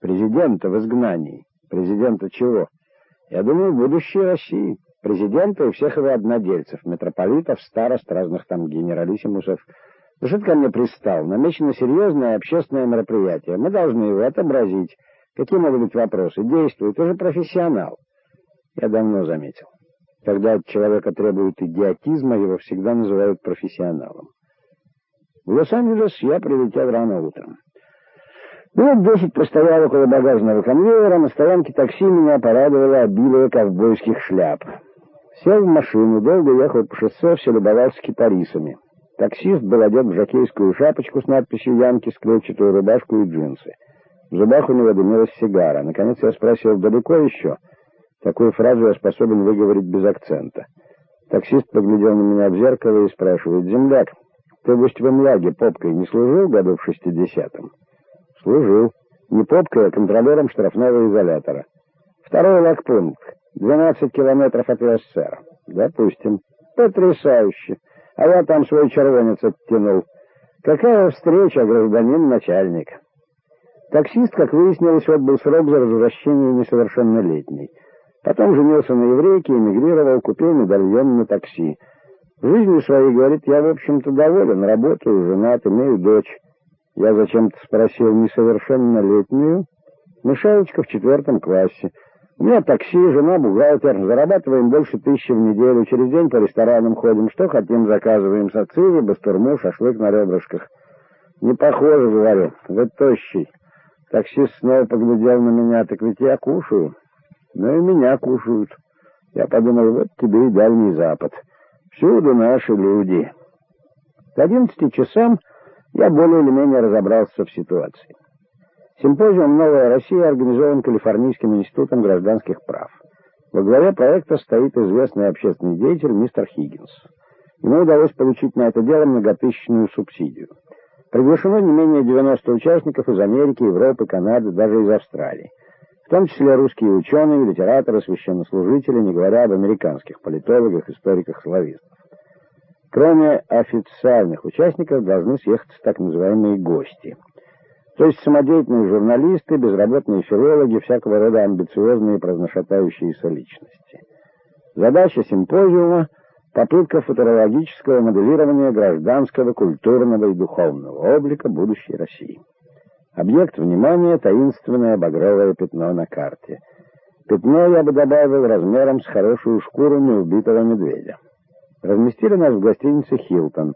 Президента в изгнании. Президента чего? Я думаю, будущее России. Президента и всех его однодельцев, митрополитов, старост, разных там генералиссимусов. Ну ко мне пристал? Намечено серьезное общественное мероприятие. Мы должны его отобразить. Какие могут быть вопросы? Действуй, ты же профессионал. Я давно заметил. Когда от человека требуют идиотизма, его всегда называют профессионалом. В Лос-Анджелес я прилетел рано утром. Минут десять постоял около багажного конвейера, на стоянке такси меня порадовало обилие ковбойских шляп. Сел в машину, долго ехал по шоссе, все любовался кипарисами. Таксист был одет в жакейскую шапочку с надписью «Янки», клетчатую рубашку и джинсы. В зубах у него дымилась сигара. Наконец я спросил, далеко еще? Такую фразу я способен выговорить без акцента. Таксист поглядел на меня в зеркало и спрашивает, «Земляк, ты в Усть-Вемляге попкой не служил году в шестидесятом?» «Служил. Не попкой, а контролером штрафного изолятора. Второй лагпункт. 12 километров от СССР. Допустим. Потрясающе. А я там свой червонец оттянул. Какая встреча, гражданин начальник. Таксист, как выяснилось, отбыл срок за возвращение несовершеннолетней. Потом женился на еврейке, эмигрировал, купил медальон на такси. В жизни своей, говорит, я, в общем-то, доволен, работаю, женат, имею дочь. Я зачем-то спросил несовершеннолетнюю. Мишелочка в четвертом классе. У меня такси, жена бухгалтер, зарабатываем больше тысячи в неделю, через день по ресторанам ходим, что хотим заказываем, сациви, бастурму, шашлык на ребрышках. Не похоже, говорю, вы тощий. Таксист снова поглядел на меня, так ведь я кушаю. Ну и меня кушают. Я подумал, вот тебе и Дальний Запад. Всюду наши люди. К одиннадцати часам я более или менее разобрался в ситуации. Симпозиум «Новая Россия» организован Калифорнийским институтом гражданских прав. Во главе проекта стоит известный общественный деятель мистер Хиггинс. Ему удалось получить на это дело многотысячную субсидию. Приглашено не менее 90 участников из Америки, Европы, Канады, даже из Австралии. В том числе русские ученые, литераторы, священнослужители, не говоря об американских политологах, историках, славистах. Кроме официальных участников должны съехаться так называемые гости – то есть самодеятельные журналисты, безработные филологи, всякого рода амбициозные разношатающиеся личности. Задача симпозиума — попытка футурологического моделирования гражданского, культурного и духовного облика будущей России. Объект внимания — таинственное багровое пятно на карте. Пятно, я бы добавил, размером с хорошую шкуру неубитого медведя. Разместили нас в гостинице «Хилтон»,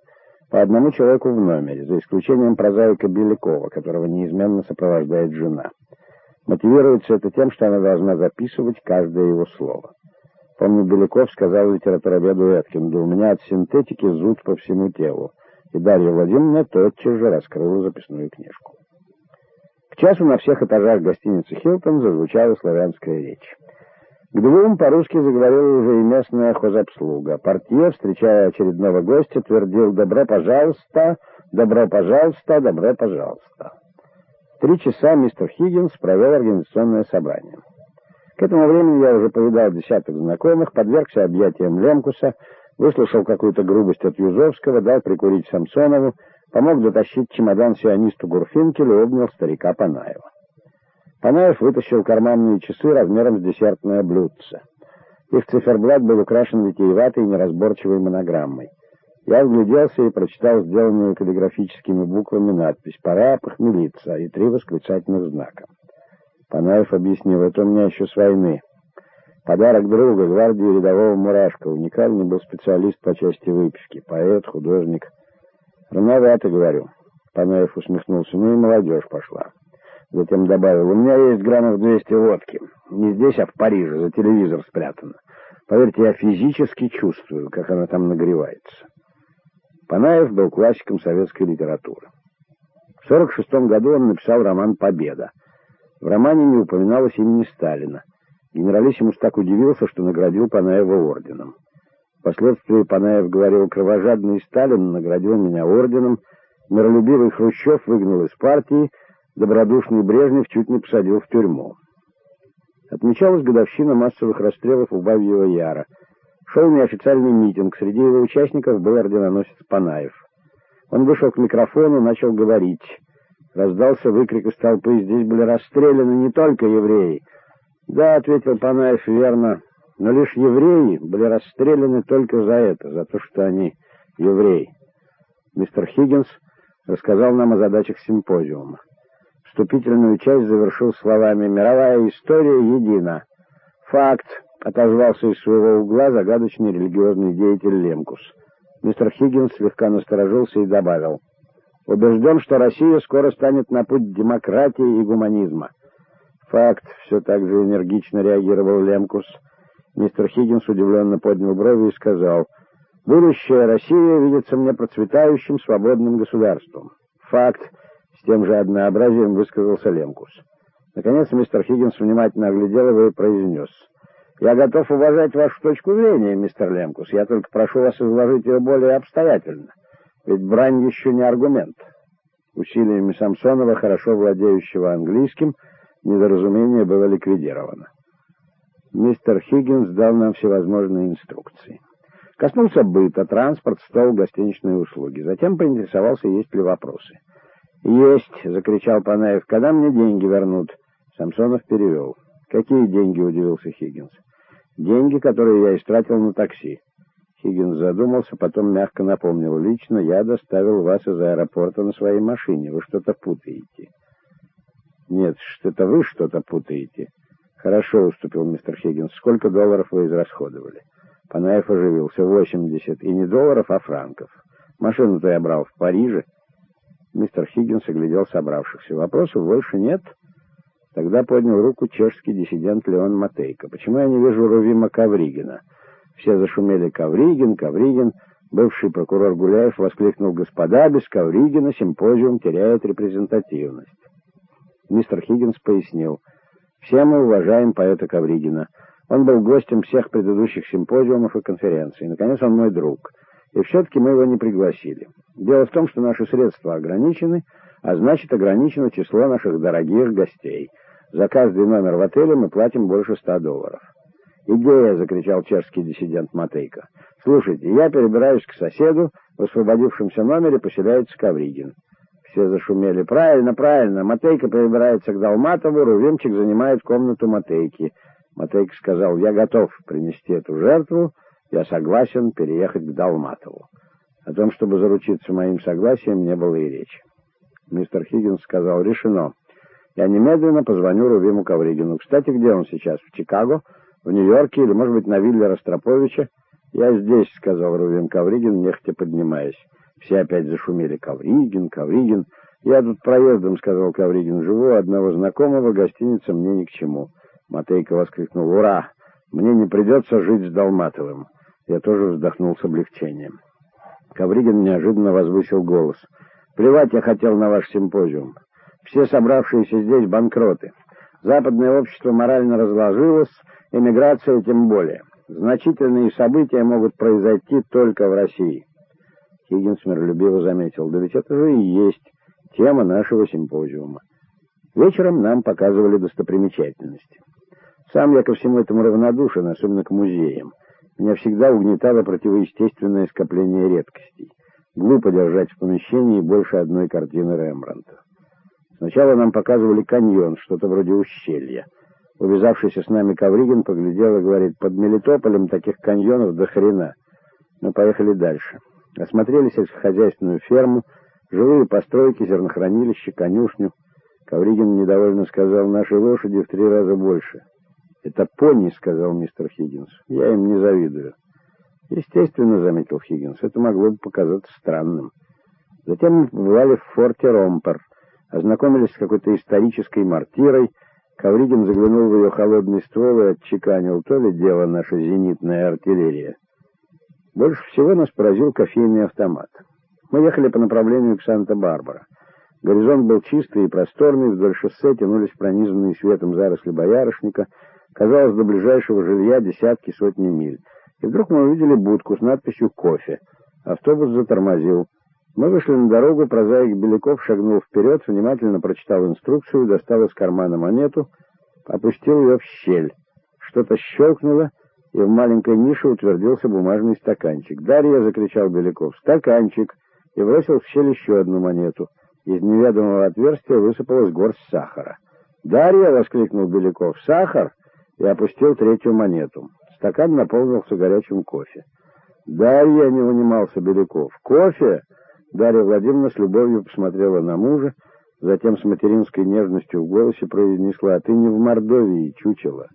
по одному человеку в номере, за исключением прозаика Белякова, которого неизменно сопровождает жена. Мотивируется это тем, что она должна записывать каждое его слово. Помню, Беляков сказал литературоведу Эткин, да у меня от синтетики зуд по всему телу. И Дарья Владимировна тотчас же раскрыла записную книжку. К часу на всех этажах гостиницы «Хилтон» зазвучала славянская речь. К двум по-русски заговорила уже и местная хозобслуга. Портье, встречая очередного гостя, твердил «Добро пожалуйста! Добро пожалуйста! Добро пожалуйста!». Три часа мистер Хиггинс провел организационное собрание. К этому времени я уже повидал десяток знакомых, подвергся объятиям Лемкуса, выслушал какую-то грубость от Юзовского, дал прикурить Самсонову, помог дотащить чемодан сионисту Гурфинкелю и обнял старика Панаева. Панаев вытащил карманные часы размером с десертное блюдце. Их циферблат был украшен витиеватой и неразборчивой монограммой. Я вгляделся и прочитал сделанную каллиграфическими буквами надпись «Пора похмелиться» и три восклицательных знака. Панаев объяснил, это у меня еще с войны. Подарок друга, гвардии рядового Мурашка. Уникальный был специалист по части выпивки, поэт, художник. Рановато, говорю. Панаев усмехнулся. Ну и молодежь пошла. Затем добавил, у меня есть граммов 200 водки. Не здесь, а в Париже, за телевизор спрятано. Поверьте, я физически чувствую, как она там нагревается. Панаев был классиком советской литературы. В 1946 году он написал роман «Победа». В романе не упоминалось имени Сталина. Генералиссимус так удивился, что наградил Панаева орденом. Впоследствии Панаев говорил, кровожадный Сталин наградил меня орденом, миролюбивый Хрущев выгнал из партии, добродушный Брежнев чуть не посадил в тюрьму. Отмечалась годовщина массовых расстрелов у Бабьего Яра. Шел неофициальный митинг. Среди его участников был орденоносец Панаев. Он вышел к микрофону, начал говорить. Раздался выкрик из толпы. Здесь были расстреляны не только евреи. Да, ответил Панаев верно, но лишь евреи были расстреляны только за это, за то, что они евреи. Мистер Хиггинс рассказал нам о задачах симпозиума. Вступительную часть завершил словами «Мировая история едина». «Факт», — отозвался из своего угла загадочный религиозный деятель Лемкус. Мистер Хиггинс слегка насторожился и добавил — Убежден, что Россия скоро станет на путь демократии и гуманизма. Факт, все так же энергично реагировал Лемкус. Мистер Хиггинс удивленно поднял брови и сказал, «Будущее Россия видится мне процветающим свободным государством». Факт, тем же однообразием высказался Лемкус. Наконец мистер Хиггинс внимательно оглядел его и произнес, «Я готов уважать вашу точку зрения, мистер Лемкус, я только прошу вас изложить ее более обстоятельно». Ведь брань еще не аргумент. Усилиями Самсонова, хорошо владеющего английским, недоразумение было ликвидировано. Мистер Хиггинс дал нам всевозможные инструкции. Коснулся быта, транспорт, стол, гостиничные услуги. Затем поинтересовался, есть ли вопросы. «Есть!» — закричал Панаев. «Когда мне деньги вернут?» Самсонов перевел. «Какие деньги?» — удивился Хиггинс. «Деньги, которые я истратил на такси». Хиггинс задумался, потом мягко напомнил. «Лично я доставил вас из аэропорта на своей машине. Вы что-то путаете». «Нет, что-то вы что-то путаете». «Хорошо», — уступил мистер Хиггинс. «Сколько долларов вы израсходовали?» Панаев оживился. «Восемьдесят. И не долларов, а франков. Машину-то я брал в Париже». Мистер Хиггинс оглядел собравшихся. «Вопросов больше нет?» Тогда поднял руку чешский диссидент Леон Матейко. «Почему я не вижу Рувима Кавригина?» Все зашумели «Ковригин, Ковригин». Бывший прокурор Гуляев воскликнул «Господа, без Ковригина симпозиум теряет репрезентативность». Мистер Хиггинс пояснил «Все мы уважаем поэта Ковригина. Он был гостем всех предыдущих симпозиумов и конференций. Наконец, он мой друг. И все-таки мы его не пригласили. Дело в том, что наши средства ограничены, а значит, ограничено число наших дорогих гостей. За каждый номер в отеле мы платим больше ста долларов. «Идея!» — закричал чешский диссидент Матейко. «Слушайте, я перебираюсь к соседу, в освободившемся номере поселяется Ковригин». Все зашумели. «Правильно, правильно. Матейко перебирается к Долматову, Рувимчик занимает комнату Матейки». Матейко сказал, «Я готов принести эту жертву, я согласен переехать к Долматову». О том, чтобы заручиться моим согласием, не было и речи. Мистер Хиггинс сказал, «Решено. Я немедленно позвоню Рувиму Ковригину. Кстати, где он сейчас? В Чикаго?» В Нью-Йорке или, может быть, на вилле Ростроповича? Я здесь, — сказал Рувим Ковригин, нехотя поднимаясь. Все опять зашумели. Ковригин, Ковригин. Я тут проездом, — сказал Ковригин, — живу одного знакомого, гостиница мне ни к чему. Матейко воскликнул. Ура! Мне не придется жить с Долматовым. Я тоже вздохнул с облегчением. Ковригин неожиданно возвысил голос. «Плевать я хотел на ваш симпозиум. Все собравшиеся здесь банкроты. Западное общество морально разложилось, Эмиграция тем более. Значительные события могут произойти только в России. Хиггинс миролюбиво заметил, да ведь это же и есть тема нашего симпозиума. Вечером нам показывали достопримечательности. Сам я ко всему этому равнодушен, особенно к музеям. Меня всегда угнетало противоестественное скопление редкостей. Глупо держать в помещении больше одной картины Рембрандта. Сначала нам показывали каньон, что-то вроде ущелья. Увязавшийся с нами Ковригин поглядел и говорит, под Мелитополем таких каньонов до хрена. Мы поехали дальше. Осмотрели сельскохозяйственную ферму, жилые постройки, зернохранилище, конюшню. Ковригин недовольно сказал, наши лошади в три раза больше. «Это пони», — сказал мистер Хиггинс. «Я им не завидую». «Естественно», — заметил Хиггинс, — «это могло бы показаться странным». Затем мы побывали в форте Ромпер, ознакомились с какой-то исторической мартирой, Ковригин заглянул в ее холодный ствол и отчеканил, то ли дело наша зенитная артиллерия. Больше всего нас поразил кофейный автомат. Мы ехали по направлению к Санта-Барбара. Горизонт был чистый и просторный, вдоль шоссе тянулись пронизанные светом заросли боярышника. Казалось, до ближайшего жилья десятки, сотни миль. И вдруг мы увидели будку с надписью «Кофе». Автобус затормозил. Мы вышли на дорогу, прозаик Беляков шагнул вперед, внимательно прочитал инструкцию, достал из кармана монету, опустил ее в щель. Что-то щелкнуло, и в маленькой нише утвердился бумажный стаканчик. «Дарья!» — закричал Беляков. «Стаканчик!» и бросил в щель еще одну монету. Из неведомого отверстия высыпалась горсть сахара. «Дарья!» — воскликнул Беляков. «Сахар!» И опустил третью монету. Стакан наполнился горячим кофе. «Дарья!» — не унимался Беляков. «Кофе?» Дарья Владимировна с любовью посмотрела на мужа, затем с материнской нежностью в голосе произнесла «Ты не в Мордовии, чучело!»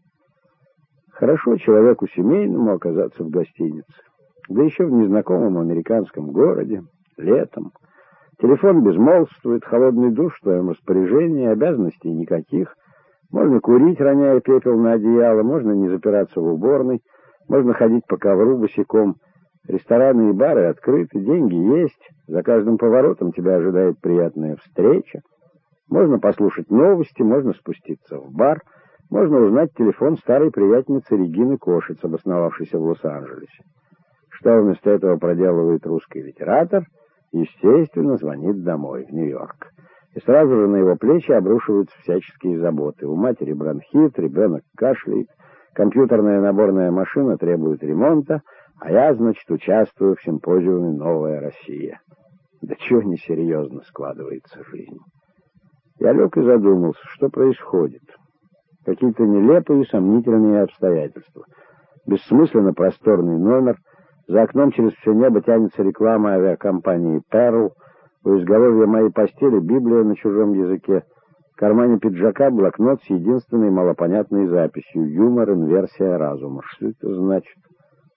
Хорошо человеку семейному оказаться в гостинице, да еще в незнакомом американском городе, летом. Телефон безмолвствует, холодный душ в твоем распоряжении, обязанностей никаких. Можно курить, роняя пепел на одеяло, можно не запираться в уборной, можно ходить по ковру босиком. Рестораны и бары открыты, деньги есть, за каждым поворотом тебя ожидает приятная встреча. Можно послушать новости, можно спуститься в бар, можно узнать телефон старой приятельницы Регины Кошиц, обосновавшейся в Лос-Анджелесе. Что вместо этого проделывает русский литератор — естественно, звонит домой, в Нью-Йорк. И сразу же на его плечи обрушиваются всяческие заботы. У матери бронхит, ребенок кашляет, компьютерная наборная машина требует ремонта, а я, значит, участвую в симпозиуме «Новая Россия». Да чего несерьезно складывается жизнь. Я лег и задумался, что происходит. Какие-то нелепые и сомнительные обстоятельства. Bессмысленно просторный номер, за окном через все небо тянется реклама авиакомпании «Перл». У изголовья моей постели Библия на чужом языке. В кармане пиджака блокнот с единственной малопонятной записью «Юмор, инверсия разума». Что это значит?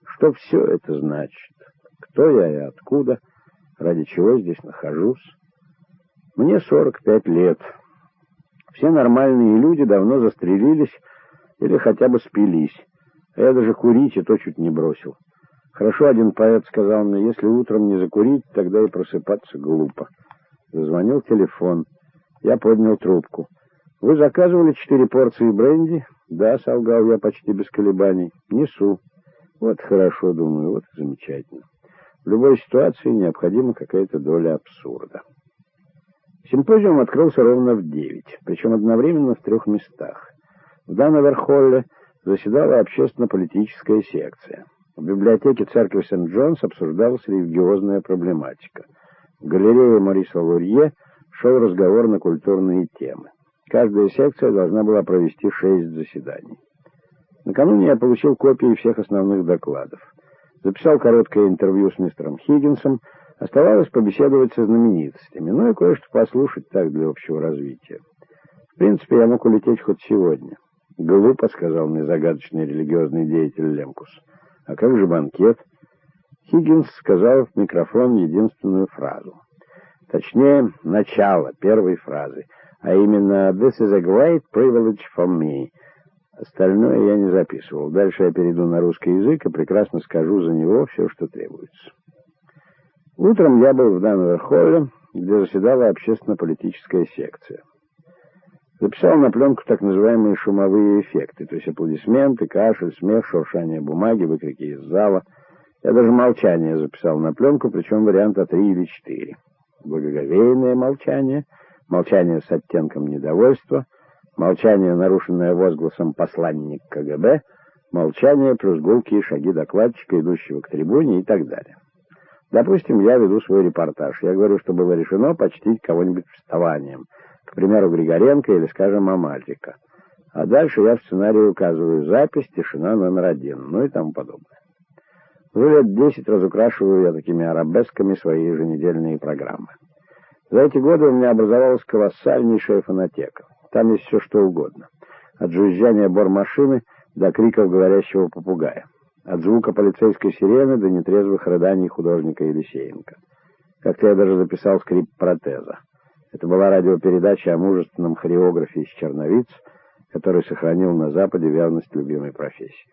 Что все это значит? Кто я и откуда? Ради чего здесь нахожусь? Мне 45 лет. Все нормальные люди давно застрелились или хотя бы спились. А я даже курить и то чуть не бросил. Хорошо один поэт сказал мне, если утром не закурить, тогда и просыпаться глупо. Зазвонил телефон. Я поднял трубку. «Вы заказывали четыре порции бренди?» «Да», — солгал я почти без колебаний. «Несу». «Вот хорошо, думаю, вот замечательно. В любой ситуации необходима какая-то доля абсурда». Симпозиум открылся ровно в девять, причем одновременно в трех местах. В Данновер-холле заседала общественно-политическая секция. В библиотеке церкви Сент-Джонс обсуждалась религиозная проблематика. В галерее Мариса Лурье шел разговор на культурные темы. Каждая секция должна была провести шесть заседаний. Накануне я получил копии всех основных докладов. Записал короткое интервью с мистером Хиггинсом. Оставалось побеседовать со знаменитостями, ну и кое-что послушать так для общего развития. В принципе, я мог улететь хоть сегодня. «Глупо», — сказал мне загадочный религиозный деятель Лемкус. «А как же банкет?» Хиггинс сказал в микрофон единственную фразу. Точнее, начало первой фразы, а именно «This is a great privilege for me». Остальное я не записывал. Дальше я перейду на русский язык и прекрасно скажу за него все, что требуется. Утром я был в Данвер-холле, где заседала общественно-политическая секция. Записал на пленку так называемые шумовые эффекты, то есть аплодисменты, кашель, смех, шуршание бумаги, выкрики из зала. Я даже молчание записал на пленку, причем варианта три или четыре. Благоговейное молчание, молчание с оттенком недовольства, молчание, нарушенное возгласом «посланник КГБ», молчание плюс гулкие шаги докладчика, идущего к трибуне и так далее. Допустим, я веду свой репортаж. Я говорю, что было решено почтить кого-нибудь вставанием — к примеру, Григоренко или, скажем, Мамальчика. А дальше я в сценарии указываю запись, тишина номер один, ну и тому подобное. Уже лет десять разукрашиваю я такими арабесками свои еженедельные программы. За эти годы у меня образовалась колоссальнейшая фонотека. Там есть все, что угодно. От жужжания бормашины до криков говорящего попугая. От звука полицейской сирены до нетрезвых рыданий художника Елисеенко. Как-то я даже записал скрип протеза. Это была радиопередача о мужественном хореографе из Черновиц, который сохранил на Западе верность любимой профессии.